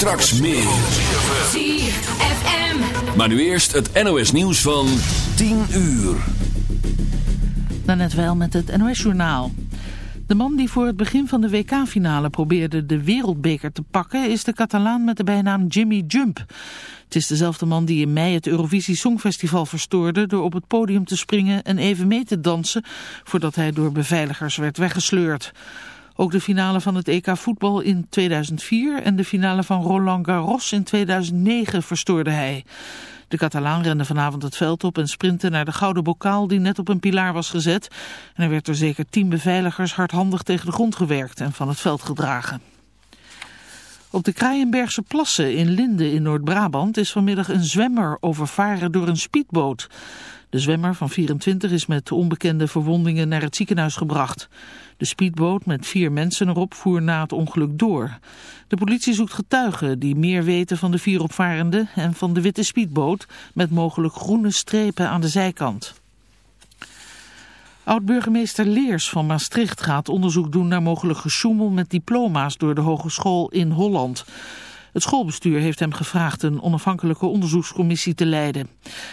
Straks meer. ZFM. Maar nu eerst het NOS nieuws van 10 uur. net wel met het NOS journaal. De man die voor het begin van de WK-finale probeerde de wereldbeker te pakken... is de Catalaan met de bijnaam Jimmy Jump. Het is dezelfde man die in mei het Eurovisie Songfestival verstoorde... door op het podium te springen en even mee te dansen... voordat hij door beveiligers werd weggesleurd. Ook de finale van het EK voetbal in 2004 en de finale van Roland Garros in 2009 verstoorde hij. De Catalaan rende vanavond het veld op en sprintte naar de gouden bokaal die net op een pilaar was gezet. En er werd door zeker tien beveiligers hardhandig tegen de grond gewerkt en van het veld gedragen. Op de Kraaienbergse plassen in Linden in Noord-Brabant is vanmiddag een zwemmer overvaren door een speedboot. De zwemmer van 24 is met onbekende verwondingen naar het ziekenhuis gebracht. De speedboot met vier mensen erop voer na het ongeluk door. De politie zoekt getuigen die meer weten van de vier opvarenden en van de witte speedboot met mogelijk groene strepen aan de zijkant. Oud-burgemeester Leers van Maastricht gaat onderzoek doen naar mogelijk gesjoemel met diploma's door de hogeschool in Holland. Het schoolbestuur heeft hem gevraagd een onafhankelijke onderzoekscommissie te leiden.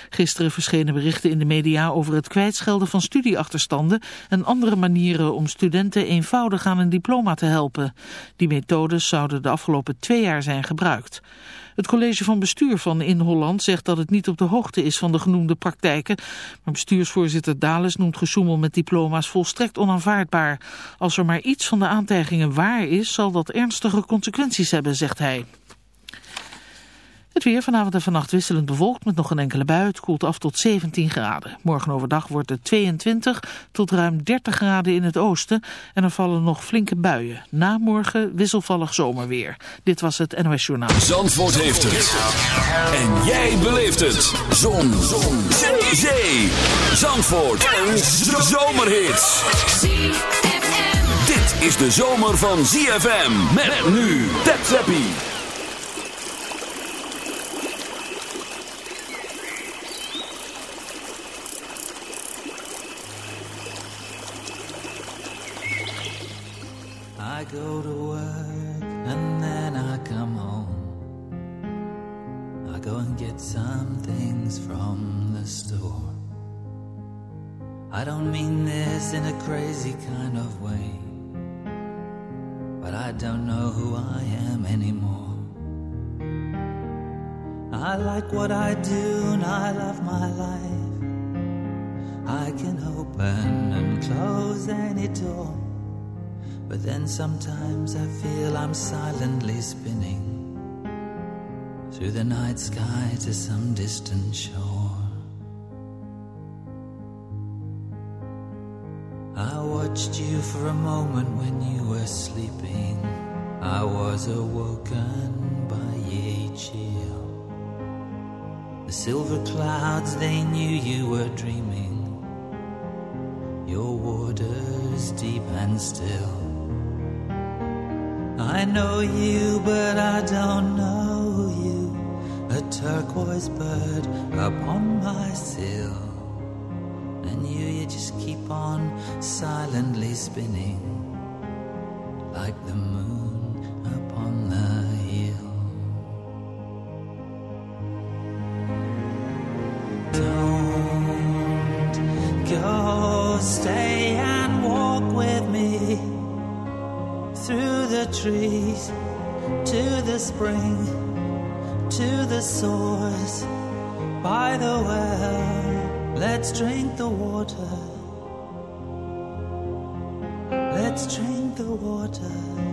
Gisteren verschenen berichten in de media over het kwijtschelden van studieachterstanden en andere manieren om studenten eenvoudig aan een diploma te helpen. Die methodes zouden de afgelopen twee jaar zijn gebruikt. Het college van bestuur van In Holland zegt dat het niet op de hoogte is van de genoemde praktijken. Maar bestuursvoorzitter Dales noemt gesjoemel met diploma's volstrekt onaanvaardbaar. Als er maar iets van de aantijgingen waar is, zal dat ernstige consequenties hebben, zegt hij. Het weer vanavond en vannacht wisselend bewolkt met nog een enkele bui. Koelt af tot 17 graden. Morgen overdag wordt het 22 tot ruim 30 graden in het oosten. En er vallen nog flinke buien. Na morgen wisselvallig zomerweer. Dit was het NOS Journaal. Zandvoort heeft het. En jij beleeft het. Zon. Zon. Zee. Zee. Zandvoort. Een zomerhit. Dit is de zomer van ZFM. Met nu. Tap go to work and then I come home. I go and get some things from the store. I don't mean this in a crazy kind of way, but I don't know who I am anymore. I like what I do and I love my life. I can open and close any door. But then sometimes I feel I'm silently spinning through the night sky to some distant shore. I watched you for a moment when you were sleeping. I was awoken by ye chill. The silver clouds, they knew you were dreaming. Your waters deep and still. I know you, but I don't know you. A turquoise bird upon my sill. And you, you just keep on silently spinning like the moon trees to the spring to the source. By the well let's drink the water. Let's drink the water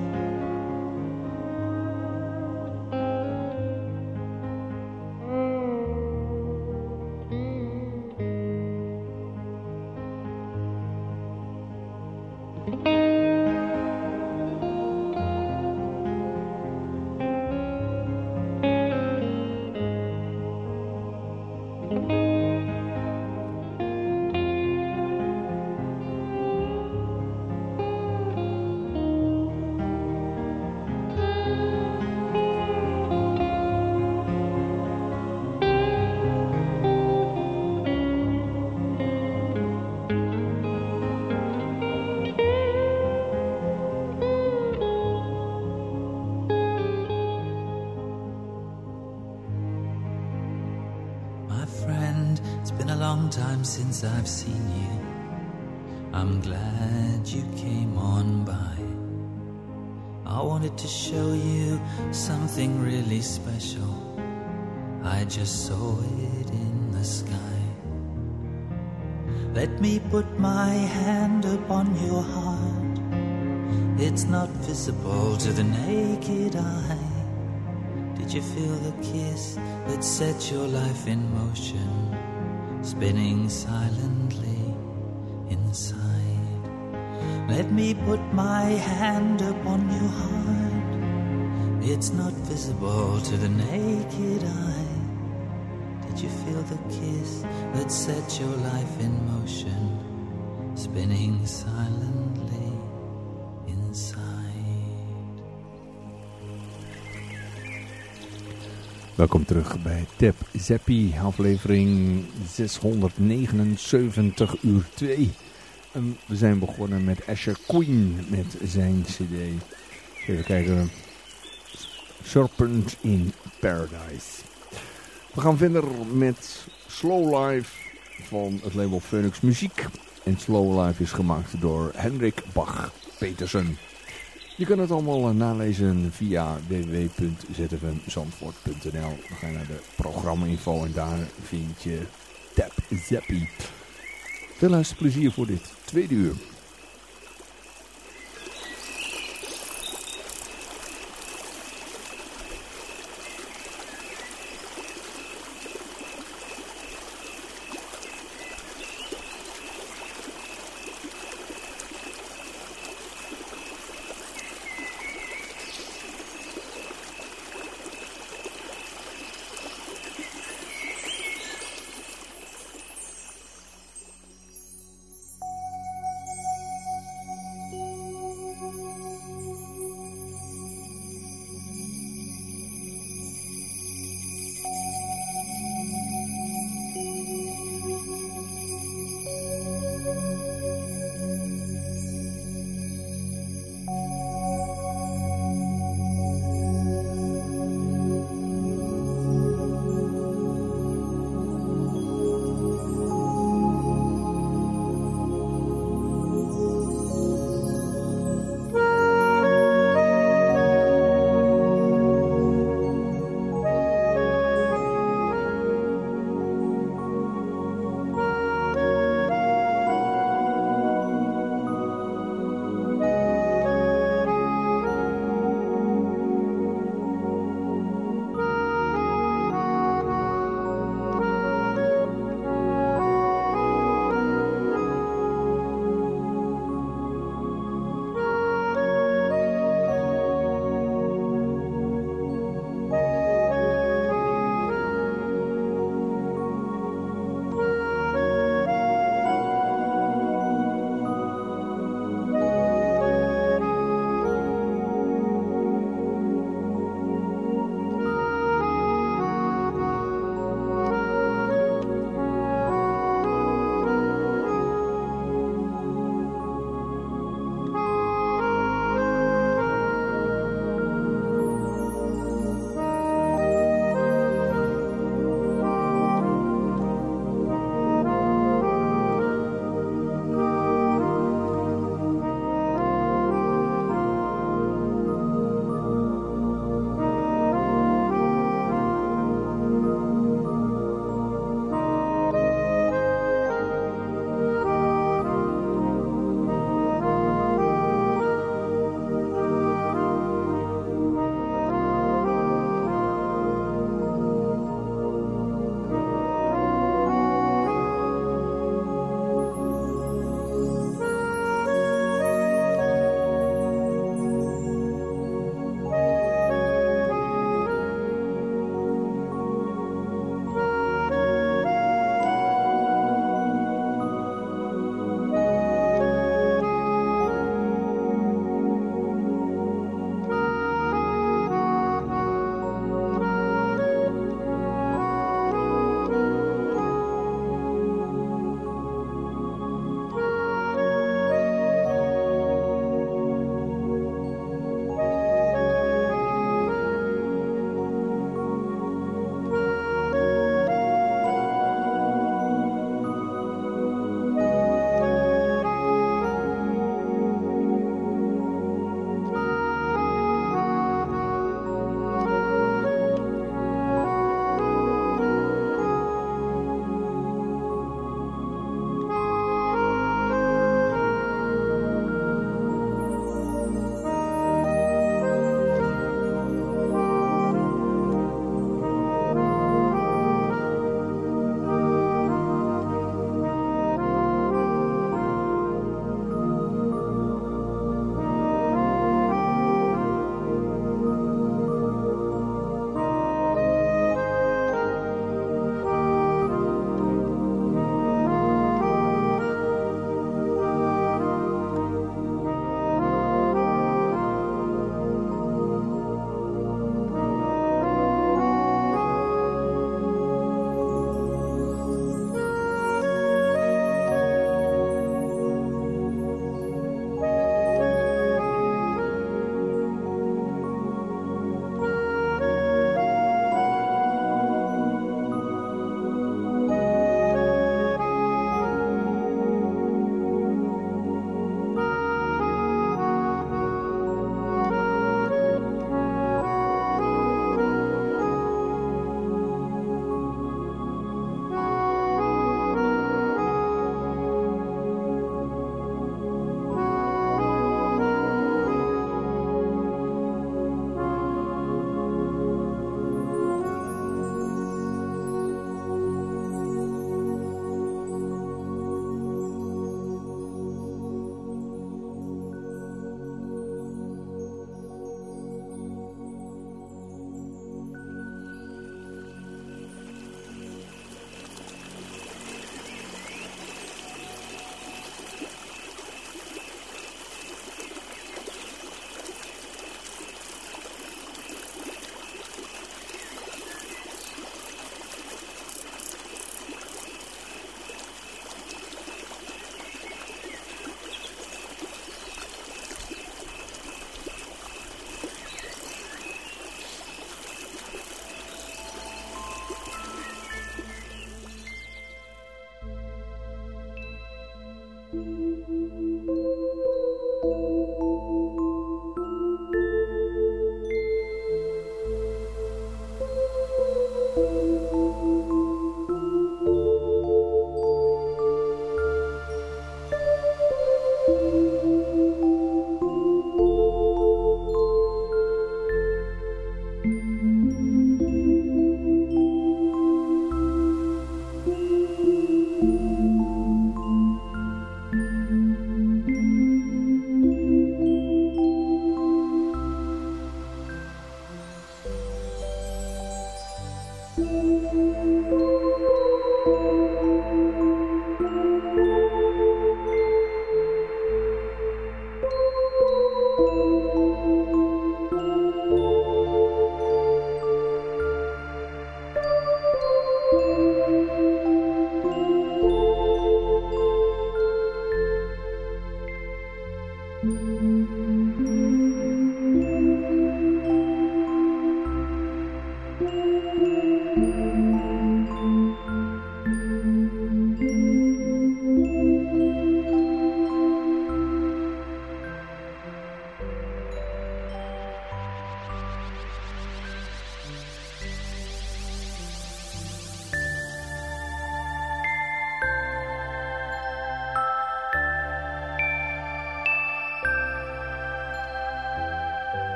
since I've seen you. I'm glad you came on by. I wanted to show you something really special. I just saw it in the sky. Let me put my hand upon your heart. It's not visible to the naked eye. Did you feel the kiss that set your life in motion, spinning silently inside? Let me put my hand upon your heart. It's not visible to the naked eye. Did you feel the kiss that set your life in motion, spinning silently Welkom terug bij Tap Zeppi, aflevering 679 uur 2. En we zijn begonnen met Asher Queen met zijn cd. Even kijken. Serpent in Paradise. We gaan verder met Slow Life van het label Phoenix Muziek. En Slow Life is gemaakt door Hendrik Bach-Petersen. Je kan het allemaal eh, nalezen via www.zfmzandvoort.nl. Dan ga je naar de programma-info en daar vind je Tap Zappie. Veel luisterplezier voor dit tweede uur.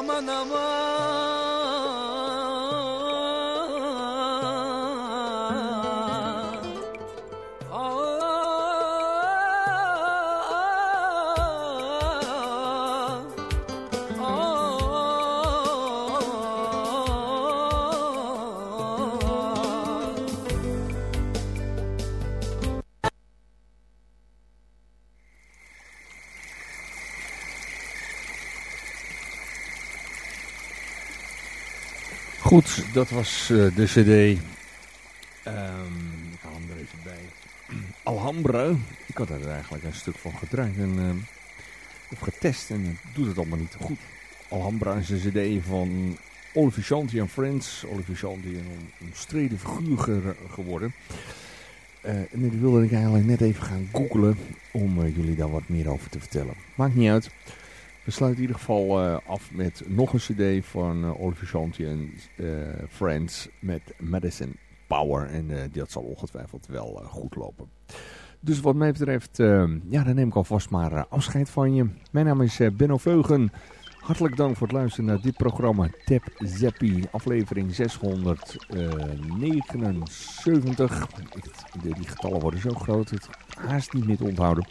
Aman aman Goed, dat was eh, de cd. Ehm, ik haal hem er even bij. Alhambra. Ik had er eigenlijk een stuk van gedraaid en, ehm, of getest en het doet het allemaal niet goed. Alhambra is een cd van Shanti en Friends. Is een omstreden figuur ge- geworden. Eh, en die wilde ik eigenlijk net even gaan googlen om eh, jullie daar wat meer over te vertellen. Maakt niet uit. We sluiten in ieder geval eh, af met nog een cd van eh, Oliver Shanti en eh, Friends met Medicine Power. En dat zal ongetwijfeld wel goed lopen. Dus wat mij betreft, ja, dan neem ik alvast maar afscheid van je. Mijn naam is Benno Veugen. Hartelijk dank voor het luisteren naar dit programma Tap Zappie, aflevering 679. Ik- de- die getallen worden zo groot, het haast niet meer te onthouden.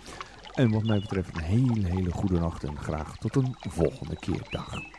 En wat mij betreft een hele, hele goede nacht en graag tot een volgende keer. Dag.